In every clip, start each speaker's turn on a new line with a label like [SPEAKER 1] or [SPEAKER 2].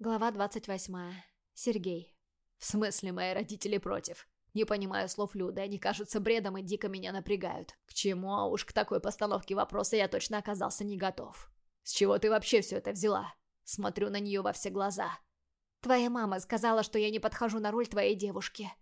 [SPEAKER 1] Глава 28. Сергей.
[SPEAKER 2] В смысле, мои родители против? Не понимаю слов Люды, они кажутся бредом и дико меня напрягают. К чему, а уж к такой постановке вопроса я точно оказался не готов. С чего ты вообще все это взяла? Смотрю на нее во все глаза.
[SPEAKER 1] Твоя мама сказала, что я не подхожу на роль твоей девушки.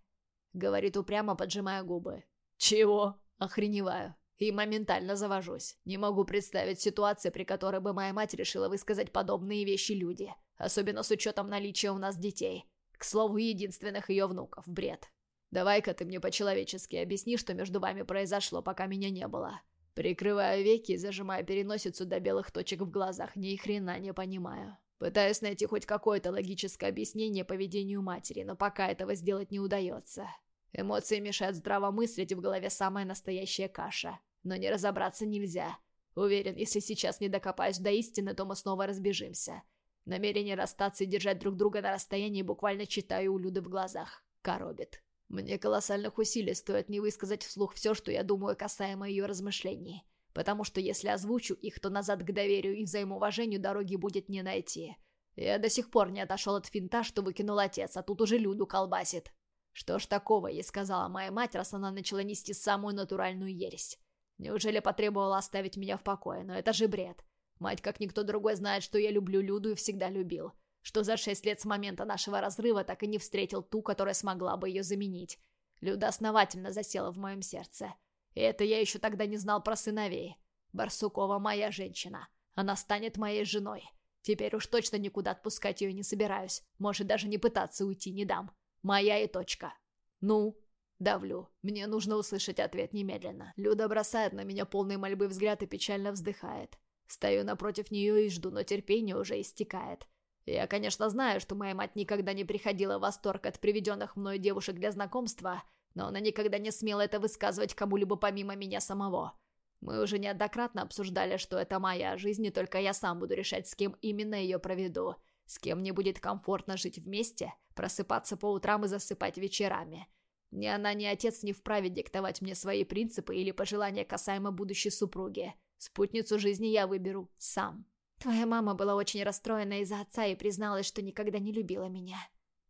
[SPEAKER 2] Говорит упрямо, поджимая губы. Чего? Охреневаю. И моментально завожусь. Не могу представить ситуации, при которой бы моя мать решила высказать подобные вещи люди. Особенно с учетом наличия у нас детей. К слову, единственных ее внуков. Бред. Давай-ка ты мне по-человечески объясни, что между вами произошло, пока меня не было. Прикрываю веки и зажимаю переносицу до белых точек в глазах, ни хрена не понимаю. Пытаюсь найти хоть какое-то логическое объяснение поведению матери, но пока этого сделать не удается. Эмоции мешают здраво мыслить, в голове самая настоящая каша. Но не разобраться нельзя. Уверен, если сейчас не докопаюсь до истины, то мы снова разбежимся. Намерение расстаться и держать друг друга на расстоянии буквально читаю у Люды в глазах. Коробит. Мне колоссальных усилий стоит не высказать вслух все, что я думаю касаемо ее размышлений. Потому что если озвучу их, то назад к доверию и взаимоуважению дороги будет не найти. Я до сих пор не отошел от финта, что выкинул отец, а тут уже Люду колбасит. Что ж такого, ей сказала моя мать, раз она начала нести самую натуральную ересь. Неужели потребовала оставить меня в покое? Но это же бред. Мать, как никто другой, знает, что я люблю Люду и всегда любил. Что за шесть лет с момента нашего разрыва так и не встретил ту, которая смогла бы ее заменить. Люда основательно засела в моем сердце. И это я еще тогда не знал про сыновей. Барсукова моя женщина. Она станет моей женой. Теперь уж точно никуда отпускать ее не собираюсь. Может, даже не пытаться уйти не дам. Моя и точка. Ну, давлю. Мне нужно услышать ответ немедленно. Люда бросает на меня полный мольбы взгляд и печально вздыхает. Стою напротив нее и жду, но терпение уже истекает. Я, конечно, знаю, что моя мать никогда не приходила в восторг от приведенных мной девушек для знакомства, но она никогда не смела это высказывать кому-либо помимо меня самого. Мы уже неоднократно обсуждали, что это моя жизнь, и только я сам буду решать, с кем именно ее проведу. С кем мне будет комфортно жить вместе, просыпаться по утрам и засыпать вечерами. Ни она, ни отец не вправе диктовать мне свои принципы или пожелания касаемо будущей супруги. Спутницу жизни я выберу сам.
[SPEAKER 1] Твоя мама была очень расстроена из-за отца и призналась, что никогда не любила меня.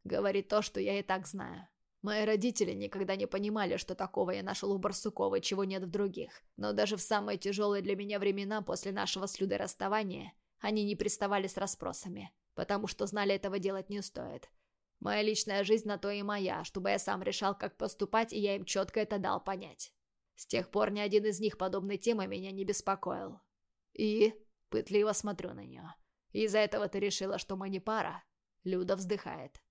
[SPEAKER 2] Говорит то, что я и так знаю. Мои родители никогда не понимали, что такого я нашел у Барсукова, чего нет в других. Но даже в самые тяжелые для меня времена после нашего с Людой расставания они не приставали с расспросами, потому что знали, этого делать не стоит. Моя личная жизнь на то и моя, чтобы я сам решал, как поступать, и я им четко это дал понять. С тех пор ни один из них подобной темы меня не беспокоил. И пытливо смотрю на нее. Из-за этого ты решила, что мы не пара? Люда вздыхает.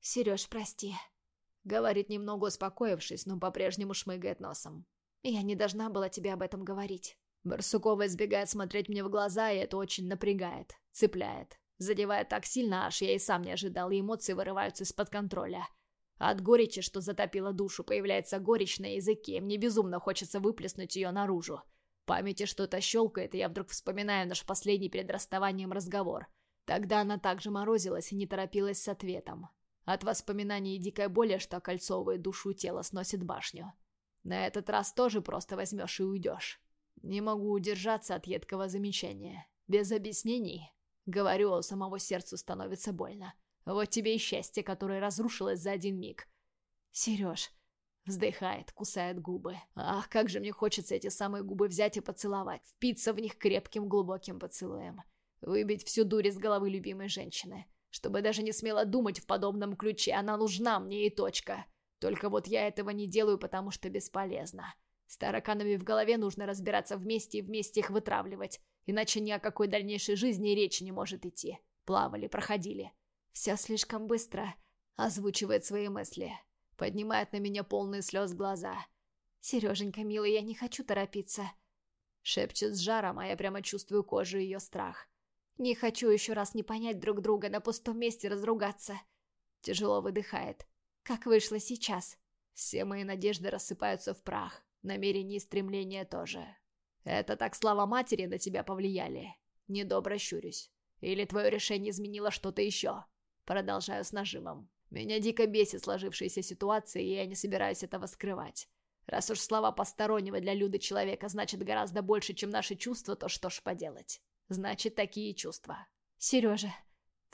[SPEAKER 1] «Сереж, прости», —
[SPEAKER 2] говорит немного успокоившись, но по-прежнему шмыгает носом.
[SPEAKER 1] «Я не должна была тебе об этом говорить».
[SPEAKER 2] Барсукова избегает смотреть мне в глаза, и это очень напрягает, цепляет. Задевает так сильно, аж я и сам не ожидал, и эмоции вырываются из-под контроля. От горечи, что затопило душу, появляется горечь на языке, мне безумно хочется выплеснуть ее наружу. В памяти что-то щелкает, и я вдруг вспоминаю наш последний перед расставанием разговор. Тогда она также морозилась и не торопилась с ответом. От воспоминаний и дикой боли, что кольцовые душу тела сносит башню. На этот раз тоже просто возьмешь и уйдешь. Не могу удержаться от едкого замечания. Без объяснений. Говорю, у самого сердцу становится больно. Вот тебе и счастье, которое разрушилось за один миг. Сереж вздыхает, кусает губы. Ах, как же мне хочется эти самые губы взять и поцеловать, впиться в них крепким глубоким поцелуем. Выбить всю дурь из головы любимой женщины. Чтобы даже не смела думать в подобном ключе, она нужна мне и точка. Только вот я этого не делаю, потому что бесполезно. С тараканами в голове нужно разбираться вместе и вместе их вытравливать. Иначе ни о какой дальнейшей жизни речи не может идти. Плавали, проходили. «Все слишком быстро», — озвучивает свои мысли. Поднимает на меня полные слез глаза.
[SPEAKER 1] «Сереженька, милый, я не хочу торопиться».
[SPEAKER 2] Шепчет с жаром, а я прямо чувствую кожу ее страх.
[SPEAKER 1] «Не хочу еще раз не понять друг друга, на пустом месте разругаться».
[SPEAKER 2] Тяжело выдыхает.
[SPEAKER 1] «Как вышло сейчас?»
[SPEAKER 2] Все мои надежды рассыпаются в прах. Намерения и стремления тоже. Это так слова матери на тебя повлияли? Недобро щурюсь. Или твое решение изменило что-то еще? Продолжаю с нажимом. Меня дико бесит сложившаяся ситуация, и я не собираюсь этого скрывать. Раз уж слова постороннего для Люды человека значат гораздо больше, чем наши чувства, то что ж поделать? Значит, такие чувства.
[SPEAKER 1] Сережа,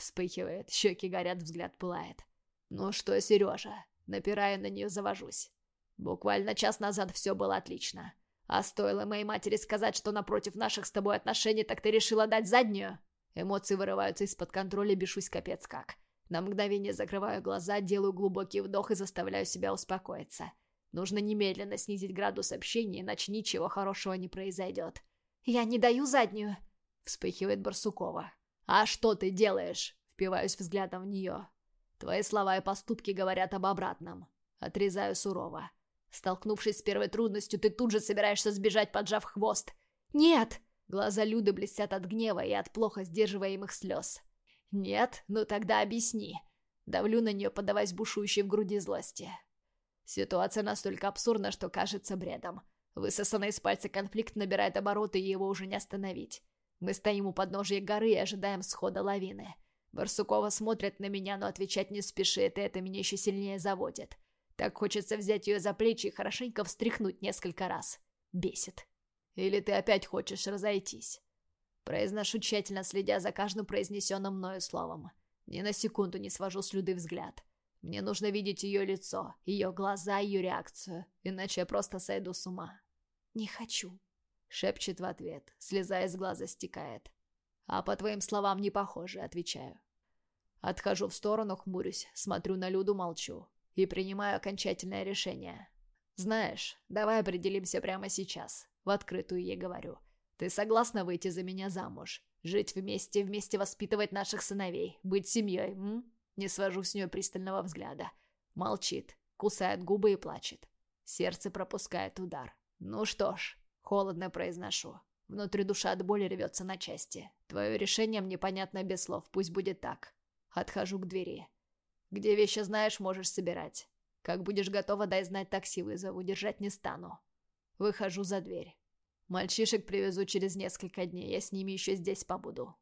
[SPEAKER 2] Вспыхивает, щеки горят, взгляд пылает. «Ну что, Сережа?» Напираю на нее, завожусь. Буквально час назад все было отлично. А стоило моей матери сказать, что напротив наших с тобой отношений, так ты решила дать заднюю? Эмоции вырываются из-под контроля, бешусь капец как. На мгновение закрываю глаза, делаю глубокий вдох и заставляю себя успокоиться. Нужно немедленно снизить градус общения, иначе ничего хорошего не произойдет.
[SPEAKER 1] «Я не даю заднюю!»
[SPEAKER 2] — вспыхивает Барсукова. «А что ты делаешь?» — впиваюсь взглядом в нее. «Твои слова и поступки говорят об обратном». Отрезаю сурово. Столкнувшись с первой трудностью, ты тут же собираешься сбежать, поджав хвост.
[SPEAKER 1] «Нет!»
[SPEAKER 2] Глаза Люды блестят от гнева и от плохо сдерживаемых слез. «Нет? Ну тогда объясни». Давлю на нее, подаваясь бушующей в груди злости. Ситуация настолько абсурдна, что кажется бредом. Высосанный из пальца конфликт набирает обороты, и его уже не остановить. Мы стоим у подножия горы и ожидаем схода лавины. Барсукова смотрит на меня, но отвечать не спешит, и это меня еще сильнее заводит. Так хочется взять ее за плечи и хорошенько встряхнуть несколько раз. Бесит. Или ты опять хочешь разойтись? Произношу тщательно, следя за каждым произнесенным мною словом. Ни на секунду не свожу с Люды взгляд. Мне нужно видеть ее лицо, ее глаза, ее реакцию, иначе я просто сойду с ума.
[SPEAKER 1] «Не хочу», —
[SPEAKER 2] шепчет в ответ, слеза из глаза стекает. «А по твоим словам не похоже», — отвечаю. Отхожу в сторону, хмурюсь, смотрю на Люду, молчу и принимаю окончательное решение. «Знаешь, давай определимся прямо сейчас», — в открытую ей говорю. «Ты согласна выйти за меня замуж? Жить вместе, вместе воспитывать наших сыновей, быть семьей, м?» Не свожу с нее пристального взгляда. Молчит, кусает губы и плачет. Сердце пропускает удар. «Ну что ж», — холодно произношу. Внутри душа от боли рвется на части. Твое решение мне понятно без слов, пусть будет так. Отхожу к двери. Где вещи знаешь, можешь собирать. Как будешь готова, дай знать такси вызову, держать не стану. Выхожу за дверь. Мальчишек привезу через несколько дней, я с ними еще здесь побуду.